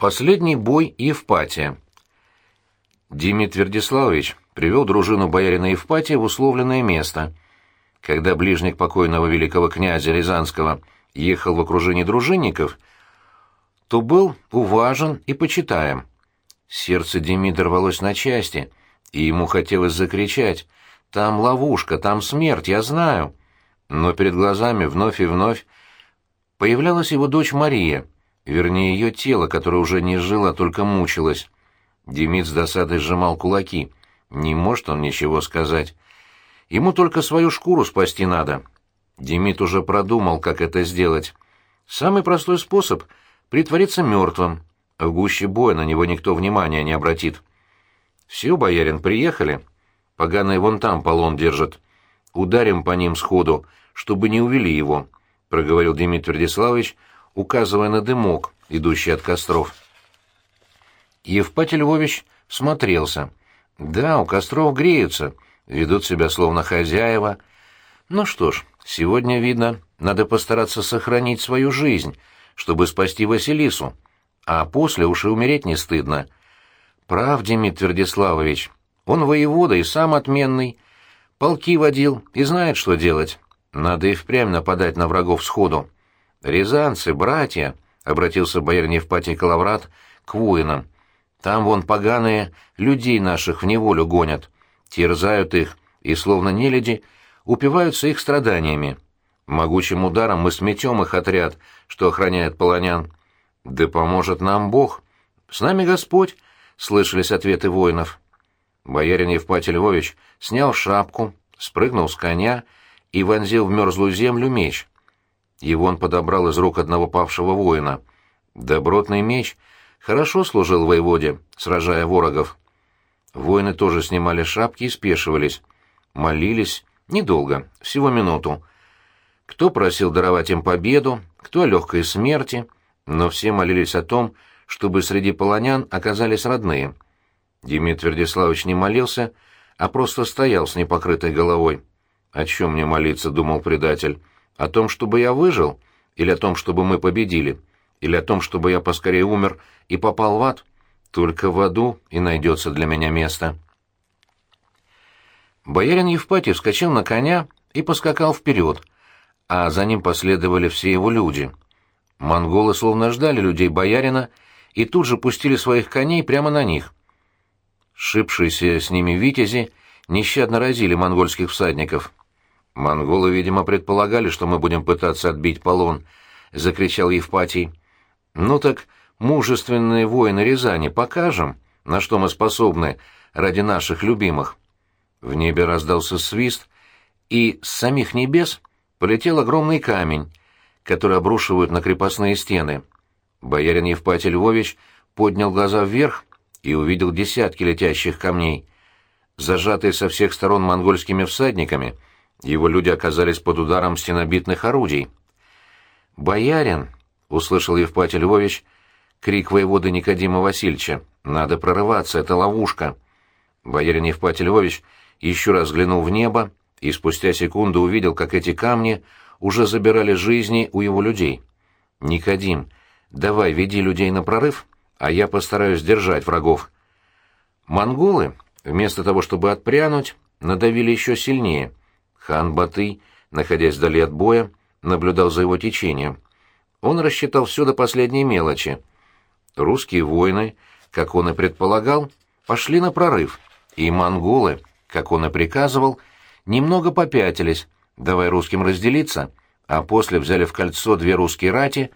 Последний бой Евпатия. Демид Твердиславович привел дружину боярина Евпатия в условленное место. Когда ближник покойного великого князя Рязанского ехал в окружении дружинников, то был уважен и почитаем. Сердце Демида рвалось на части, и ему хотелось закричать «Там ловушка, там смерть, я знаю!» Но перед глазами вновь и вновь появлялась его дочь Мария — вернее, ее тело, которое уже не жило, а только мучилось. Демид с досадой сжимал кулаки. Не может он ничего сказать. Ему только свою шкуру спасти надо. Демид уже продумал, как это сделать. Самый простой способ — притвориться мертвым. В гуще боя на него никто внимания не обратит. «Все, боярин, приехали. Поганые вон там полон держат. Ударим по ним сходу, чтобы не увели его», — проговорил Демид Твердиславович, — указывая на дымок, идущий от костров. Евпатий Львович смотрелся. Да, у костров греются, ведут себя словно хозяева. Ну что ж, сегодня, видно, надо постараться сохранить свою жизнь, чтобы спасти Василису, а после уж и умереть не стыдно. Прав, Демид Твердиславович, он воевода и сам отменный, полки водил и знает, что делать. Надо и впрямь нападать на врагов сходу. «Рязанцы, братья!» — обратился боярин Евпатий Калаврат к воинам. «Там вон поганые людей наших в неволю гонят, терзают их и, словно нелюди, упиваются их страданиями. Могучим ударом мы сметем их отряд, что охраняет полонян. Да поможет нам Бог! С нами Господь!» — слышались ответы воинов. Боярин Евпатий Львович снял шапку, спрыгнул с коня и вонзил в мерзлую землю меч. Его он подобрал из рук одного павшего воина. Добротный меч хорошо служил воеводе, сражая ворогов. Воины тоже снимали шапки и спешивались. Молились недолго, всего минуту. Кто просил даровать им победу, кто о легкой смерти, но все молились о том, чтобы среди полонян оказались родные. Демид Твердиславович не молился, а просто стоял с непокрытой головой. «О чем мне молиться?» — думал предатель. О том, чтобы я выжил? Или о том, чтобы мы победили? Или о том, чтобы я поскорее умер и попал в ад? Только в аду и найдется для меня место. Боярин Евпатий вскочил на коня и поскакал вперед, а за ним последовали все его люди. Монголы словно ждали людей боярина и тут же пустили своих коней прямо на них. Шипшиеся с ними витязи нещадно разили монгольских всадников. «Монголы, видимо, предполагали, что мы будем пытаться отбить полон», — закричал Евпатий. «Ну так, мужественные воины Рязани, покажем, на что мы способны ради наших любимых». В небе раздался свист, и с самих небес полетел огромный камень, который обрушивают на крепостные стены. Боярин Евпатий Львович поднял глаза вверх и увидел десятки летящих камней. Зажатые со всех сторон монгольскими всадниками — его люди оказались под ударом стенобитных орудий. «Боярин!» — услышал Евпатий Львович крик воеводы Никодима Васильевича. «Надо прорываться, это ловушка!» Боярин Евпатий Львович еще раз взглянул в небо и спустя секунду увидел, как эти камни уже забирали жизни у его людей. «Никодим, давай веди людей на прорыв, а я постараюсь держать врагов». Монголы, вместо того, чтобы отпрянуть, надавили еще сильнее — Хан Батый, находясь вдали от боя, наблюдал за его течением. Он рассчитал все до последней мелочи. Русские воины, как он и предполагал, пошли на прорыв, и монголы, как он и приказывал, немного попятились, давая русским разделиться, а после взяли в кольцо две русские рати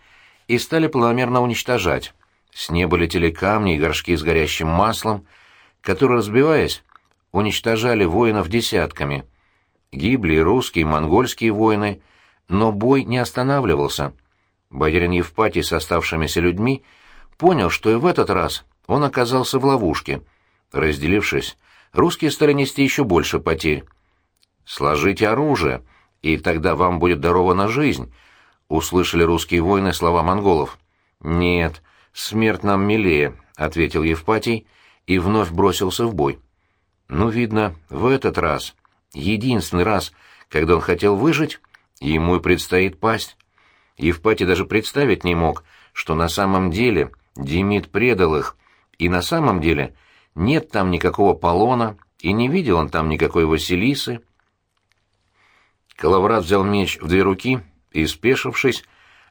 и стали планомерно уничтожать. С неба летели камни и горшки с горящим маслом, которые, разбиваясь, уничтожали воинов десятками — Гибли русские, и монгольские воины, но бой не останавливался. Боярин Евпатий с оставшимися людьми понял, что и в этот раз он оказался в ловушке. Разделившись, русские стали нести еще больше потерь. «Сложите оружие, и тогда вам будет дарована жизнь», — услышали русские воины слова монголов. «Нет, смерть нам милее», — ответил Евпатий и вновь бросился в бой. «Ну, видно, в этот раз Единственный раз, когда он хотел выжить, ему и предстоит пасть. Евпатий даже представить не мог, что на самом деле Демид предал их, и на самом деле нет там никакого полона, и не видел он там никакой Василисы. Калаврат взял меч в две руки и, спешившись,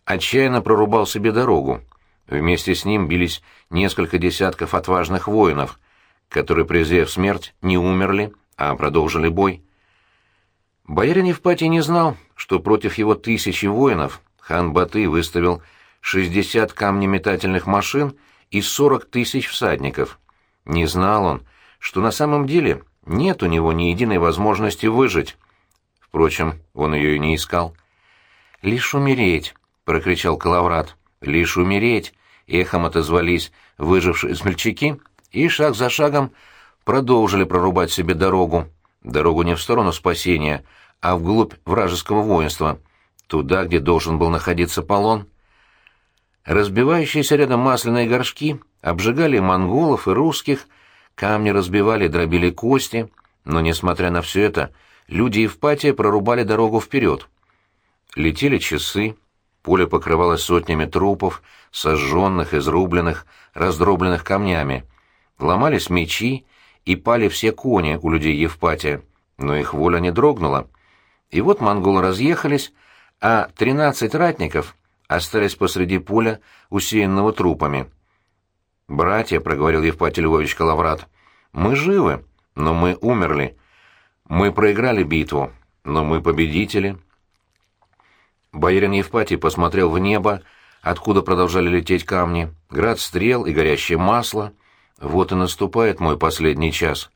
отчаянно прорубал себе дорогу. Вместе с ним бились несколько десятков отважных воинов, которые, презрев смерть, не умерли, а продолжили бой. Боярин Евпатий не знал, что против его тысячи воинов хан Баты выставил 60 камнеметательных машин и 40 тысяч всадников. Не знал он, что на самом деле нет у него ни единой возможности выжить. Впрочем, он ее и не искал. «Лишь умереть!» — прокричал Калаврат. «Лишь умереть!» — эхом отозвались выжившие смельчаки, и шаг за шагом продолжили прорубать себе дорогу. Дорогу не в сторону спасения, а вглубь вражеского воинства, туда, где должен был находиться полон. Разбивающиеся рядом масляные горшки обжигали монголов и русских, камни разбивали, дробили кости, но, несмотря на все это, люди Евпатия прорубали дорогу вперед. Летели часы, поле покрывалось сотнями трупов, сожженных, изрубленных, раздробленных камнями. Ломались мечи, и пали все кони у людей Евпатия, но их воля не дрогнула. И вот монголы разъехались, а тринадцать ратников остались посреди поля, усеянного трупами. «Братья», — проговорил Евпатий Львович Калаврат, — «мы живы, но мы умерли. Мы проиграли битву, но мы победители». Боярин Евпатий посмотрел в небо, откуда продолжали лететь камни, град стрел и горящее масло — вот и наступает мой последний час.